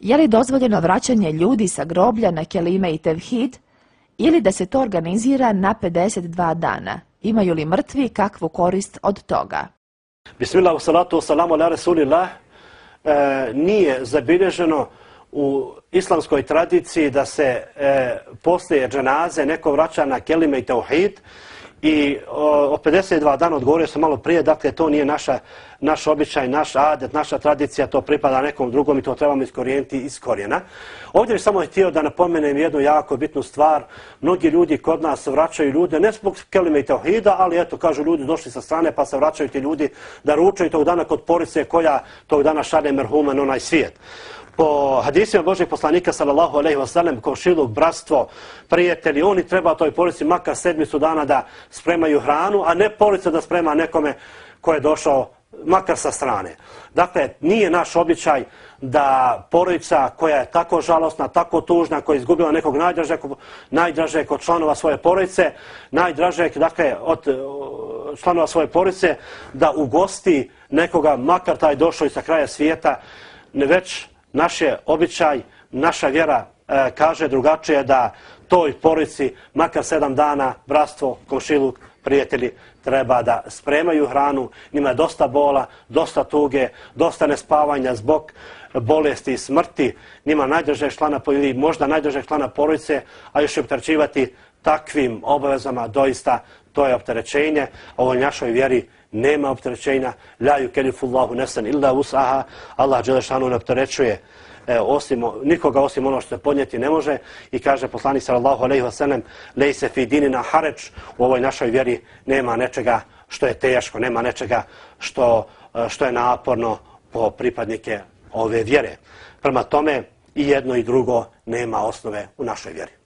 Je li dozvoljeno vraćanje ljudi sa groblja na kelime i tevhid ili da se to organizira na 52 dana? Imaju li mrtvi kakvu korist od toga? Bismillah, salatu, salamu ala rasulillah. E, nije zabilježeno u islamskoj tradiciji da se e, poslije dženaze neko vraća na kelime i tevhid, i o, o 52 dana odgovorio sam malo prije, dakle to nije naša, naš običaj, naš adet, naša tradicija, to pripada nekom drugom i to trebamo iskorijeniti iz korijena. Ovdje bih samo htio da napomenem jednu jako bitnu stvar. Mnogi ljudi kod nas vraćaju ljude, ne zbog kelime i tauhida, ali eto, kažu ljudi došli sa strane pa se vraćaju ti ljudi da ručaju tog dana kod porice koja tog dana šalje merhuman onaj svijet po hadisima Božeg poslanika sallallahu alejhi ve sellem komšiluk bratstvo prijatelji oni treba toj porodici makar sedmicu dana da spremaju hranu a ne porodica da sprema nekome ko je došao makar sa strane. Dakle, nije naš običaj da porodica koja je tako žalostna, tako tužna, koja je izgubila nekog najdražeg, najdražeg od članova svoje porodice, najdražeg, dakle, od članova svoje porodice, da ugosti nekoga, makar taj došao iz kraja svijeta, ne već naš je običaj, naša vjera e, kaže drugačije da toj porici makar sedam dana bratstvo, komšiluk, prijatelji treba da spremaju hranu, njima je dosta bola, dosta tuge, dosta nespavanja zbog bolesti i smrti, njima najdrže člana ili možda najdrže člana porodice, a još je optrećivati takvim obavezama. Doista to je opterećenje, Ovo našoj vjeri nema opterećenja, la yukellifullahu nafsan illa wus'aha. Allah Đelešanu ne opterećuje e, osim nikoga osim ono što se podnijeti ne može i kaže poslanik sallallahu alejhi ve sellem lejse fi dinina hareč u ovoj našoj vjeri nema nečega što je teško, nema nečega što e, što je naporno po pripadnike ove vjere. Prema tome i jedno i drugo nema osnove u našoj vjeri.